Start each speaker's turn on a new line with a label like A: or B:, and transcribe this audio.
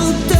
A: out there